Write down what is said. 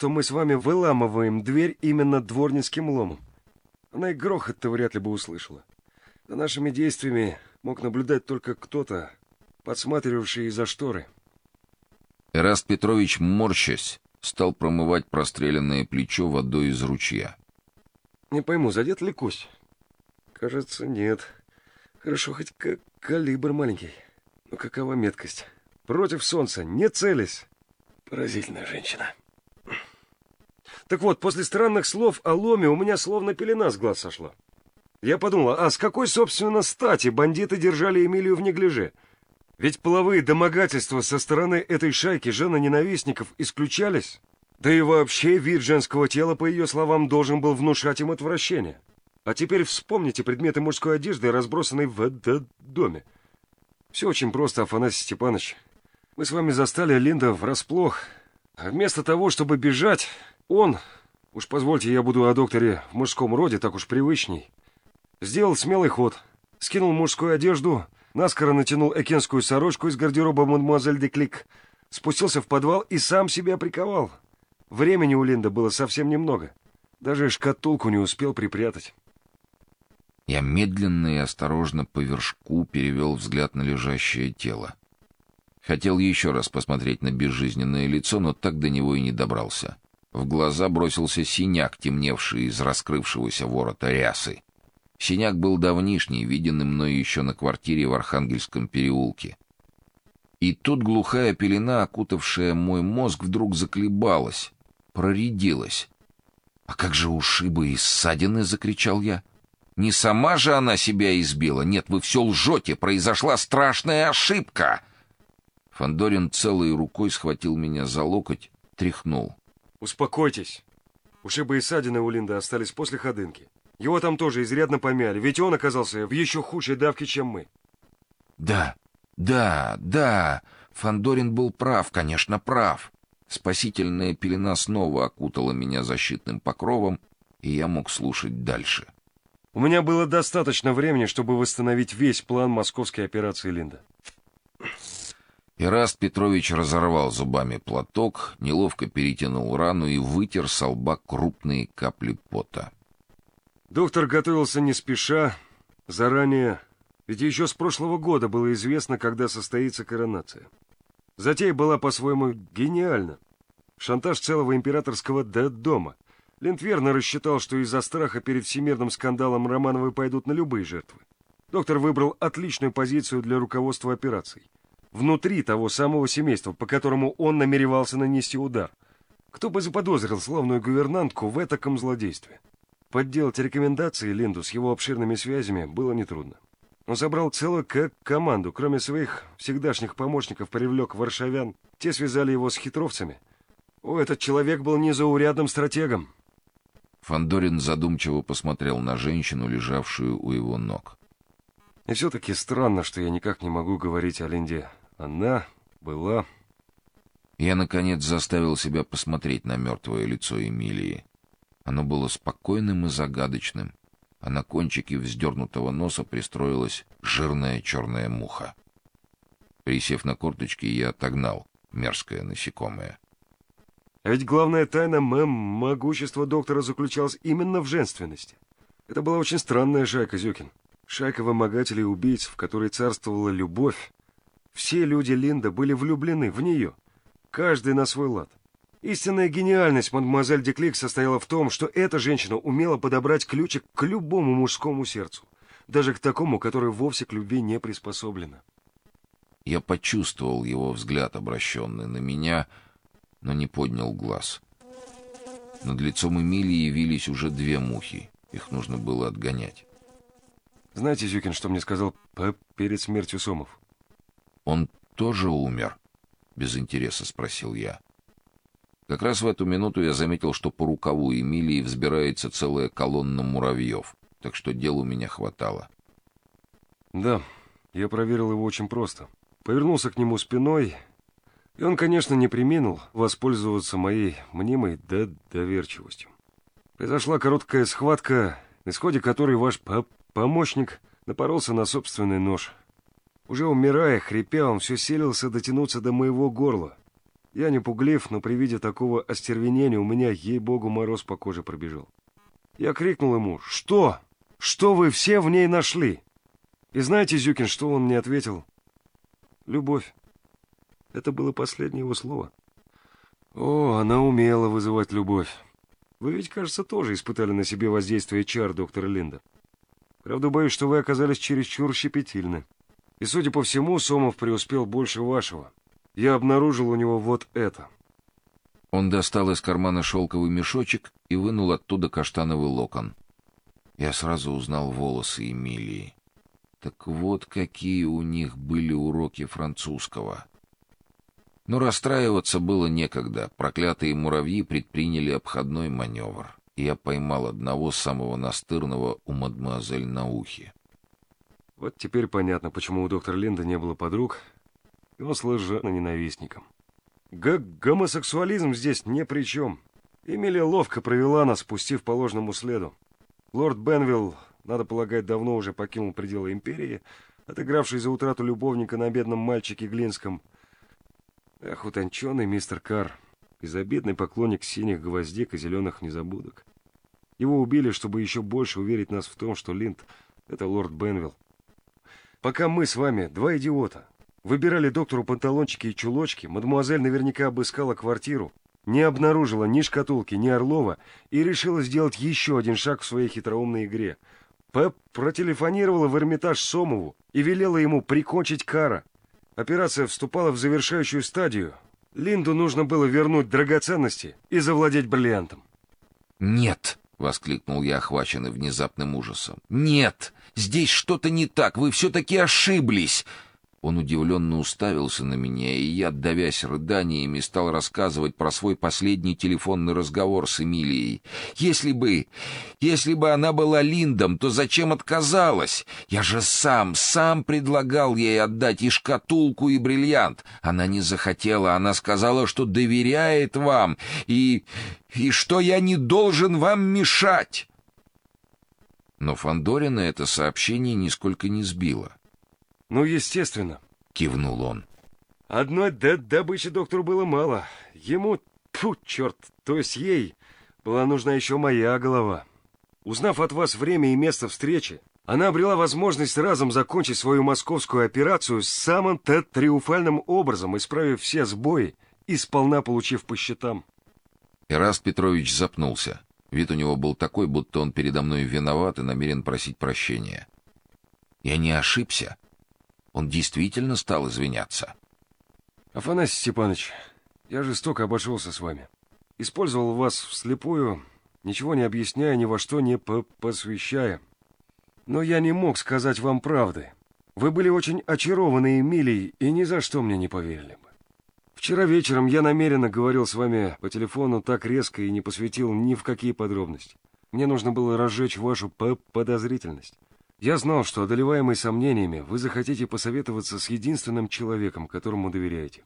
что мы с вами выламываем дверь именно дворницким ломом. Она и грохот-то вряд ли бы услышала. За нашими действиями мог наблюдать только кто-то, подсматривавший из-за шторы. Эраст Петрович, морщась, стал промывать простреленное плечо водой из ручья. Не пойму, задет ли кость? Кажется, нет. Хорошо, хоть калибр маленький. Но какова меткость? Против солнца, не целясь. Поразительная женщина. Так вот, после странных слов о ломе у меня словно пелена с глаз сошла. Я подумал, а с какой, собственно, стати бандиты держали Эмилию в неглиже? Ведь половые домогательства со стороны этой шайки жена-ненавистников исключались. Да и вообще вид женского тела, по ее словам, должен был внушать им отвращение. А теперь вспомните предметы мужской одежды, разбросанные в доме. Все очень просто, Афанасий Степанович. Мы с вами застали Линда врасплох. А вместо того, чтобы бежать, он, уж позвольте, я буду о докторе в мужском роде, так уж привычней, сделал смелый ход, скинул мужскую одежду, наскоро натянул экенскую сорочку из гардероба мадемуазель де Клик, спустился в подвал и сам себя приковал. Времени у Линда было совсем немного. Даже шкатулку не успел припрятать. Я медленно и осторожно по вершку перевел взгляд на лежащее тело. Хотел еще раз посмотреть на безжизненное лицо, но так до него и не добрался. В глаза бросился синяк, темневший из раскрывшегося ворота рясы. Синяк был давнишний, виденный мной еще на квартире в Архангельском переулке. И тут глухая пелена, окутавшая мой мозг, вдруг заколебалась, проредилась. «А как же ушибы и ссадины?» — закричал я. Не сама же она себя избила. Нет, вы все лжете. Произошла страшная ошибка. Фандорин целой рукой схватил меня за локоть, тряхнул. Успокойтесь. Ушибы и ссадины у Линда остались после ходынки. Его там тоже изрядно помяли, ведь он оказался в еще худшей давке, чем мы. Да, да, да. Фандорин был прав, конечно, прав. Спасительная пелена снова окутала меня защитным покровом, и я мог слушать дальше. У меня было достаточно времени, чтобы восстановить весь план московской операции Линда. Ираст Петрович разорвал зубами платок, неловко перетянул рану и вытер с лба крупные капли пота. Доктор готовился не спеша, заранее, ведь еще с прошлого года было известно, когда состоится коронация. Затея была по-своему гениальна. Шантаж целого императорского дома — Линд рассчитал, что из-за страха перед всемирным скандалом Романовы пойдут на любые жертвы. Доктор выбрал отличную позицию для руководства операцией. Внутри того самого семейства, по которому он намеревался нанести удар. Кто бы заподозрил славную гувернантку в этаком злодействе? Подделать рекомендации Линду с его обширными связями было нетрудно. Он собрал целую как команду, кроме своих всегдашних помощников привлек варшавян. Те связали его с хитровцами. О, этот человек был незаурядным стратегом. Фандорин задумчиво посмотрел на женщину, лежавшую у его ног. И все-таки странно, что я никак не могу говорить о Линде. Она была... Я, наконец, заставил себя посмотреть на мертвое лицо Эмилии. Оно было спокойным и загадочным, а на кончике вздернутого носа пристроилась жирная черная муха. Присев на корточки, я отогнал мерзкое насекомое. А ведь главная тайна мэм могущества доктора заключалась именно в женственности. Это была очень странная шайка, Зюкин. Шайка вымогателей и убийц, в которой царствовала любовь. Все люди Линда были влюблены в нее, каждый на свой лад. Истинная гениальность мадемуазель Деклик состояла в том, что эта женщина умела подобрать ключик к любому мужскому сердцу, даже к такому, которое вовсе к любви не приспособлено. Я почувствовал его взгляд, обращенный на меня, — но не поднял глаз. Над лицом Эмилии явились уже две мухи. Их нужно было отгонять. Знаете, Зюкин, что мне сказал П перед смертью Сомов? Он тоже умер? Без интереса спросил я. Как раз в эту минуту я заметил, что по рукаву Эмилии взбирается целая колонна муравьев, так что дел у меня хватало. Да, я проверил его очень просто. Повернулся к нему спиной и он, конечно, не приминул воспользоваться моей мнимой доверчивостью. Произошла короткая схватка, на исходе которой ваш помощник напоролся на собственный нож. Уже умирая, хрипя, он все селился дотянуться до моего горла. Я не пуглив, но при виде такого остервенения у меня, ей-богу, мороз по коже пробежал. Я крикнул ему «Что? Что вы все в ней нашли?» И знаете, Зюкин, что он мне ответил? «Любовь». Это было последнее его слово. О, она умела вызывать любовь. Вы ведь, кажется, тоже испытали на себе воздействие чар доктора Линда. Правда, боюсь, что вы оказались чересчур щепетильны. И, судя по всему, Сомов преуспел больше вашего. Я обнаружил у него вот это. Он достал из кармана шелковый мешочек и вынул оттуда каштановый локон. Я сразу узнал волосы Эмилии. Так вот какие у них были уроки французского. Но расстраиваться было некогда. Проклятые муравьи предприняли обходной маневр, я поймал одного самого настырного у мадемуазель на ухе. Вот теперь понятно, почему у доктора Линда не было подруг, и он слыл ненавистником. Г Гомосексуализм здесь ни при чем. Эмилия ловко провела нас, пустив по ложному следу. Лорд Бенвилл, надо полагать, давно уже покинул пределы империи, отыгравший за утрату любовника на бедном мальчике Глинском. Ах, утонченный мистер Карр, безобидный поклонник синих гвоздик и зеленых незабудок. Его убили, чтобы еще больше уверить нас в том, что Линд — это лорд Бенвилл. Пока мы с вами, два идиота, выбирали доктору панталончики и чулочки, мадемуазель наверняка обыскала квартиру, не обнаружила ни шкатулки, ни Орлова и решила сделать еще один шаг в своей хитроумной игре. Пеп протелефонировала в Эрмитаж Сомову и велела ему прикончить Кара. Операция вступала в завершающую стадию. Линду нужно было вернуть драгоценности и завладеть бриллиантом. «Нет!» — воскликнул я, охваченный внезапным ужасом. «Нет! Здесь что-то не так! Вы все-таки ошиблись!» Он удивленно уставился на меня, и я, давясь рыданиями, стал рассказывать про свой последний телефонный разговор с Эмилией. «Если бы... если бы она была Линдом, то зачем отказалась? Я же сам, сам предлагал ей отдать и шкатулку, и бриллиант. Она не захотела, она сказала, что доверяет вам, и... и что я не должен вам мешать!» Но Фандорина это сообщение нисколько не сбило. Ну, естественно, кивнул он. Одной добычи доктору было мало. Ему, фу, черт, то есть ей, была нужна еще моя голова. Узнав от вас время и место встречи, она обрела возможность разом закончить свою московскую операцию самым-то триумфальным образом, исправив все сбои и сполна получив по счетам. Ираст Петрович запнулся. Вид у него был такой, будто он передо мной виноват и намерен просить прощения. Я не ошибся. Он действительно стал извиняться. Афанасий Степанович, я жестоко обошелся с вами. Использовал вас вслепую, ничего не объясняя, ни во что не по посвящая. Но я не мог сказать вам правды. Вы были очень очарованы Эмилией и ни за что мне не поверили бы. Вчера вечером я намеренно говорил с вами по телефону так резко и не посвятил ни в какие подробности. Мне нужно было разжечь вашу подозрительность. Я знал, что, одолеваемый сомнениями, вы захотите посоветоваться с единственным человеком, которому доверяете.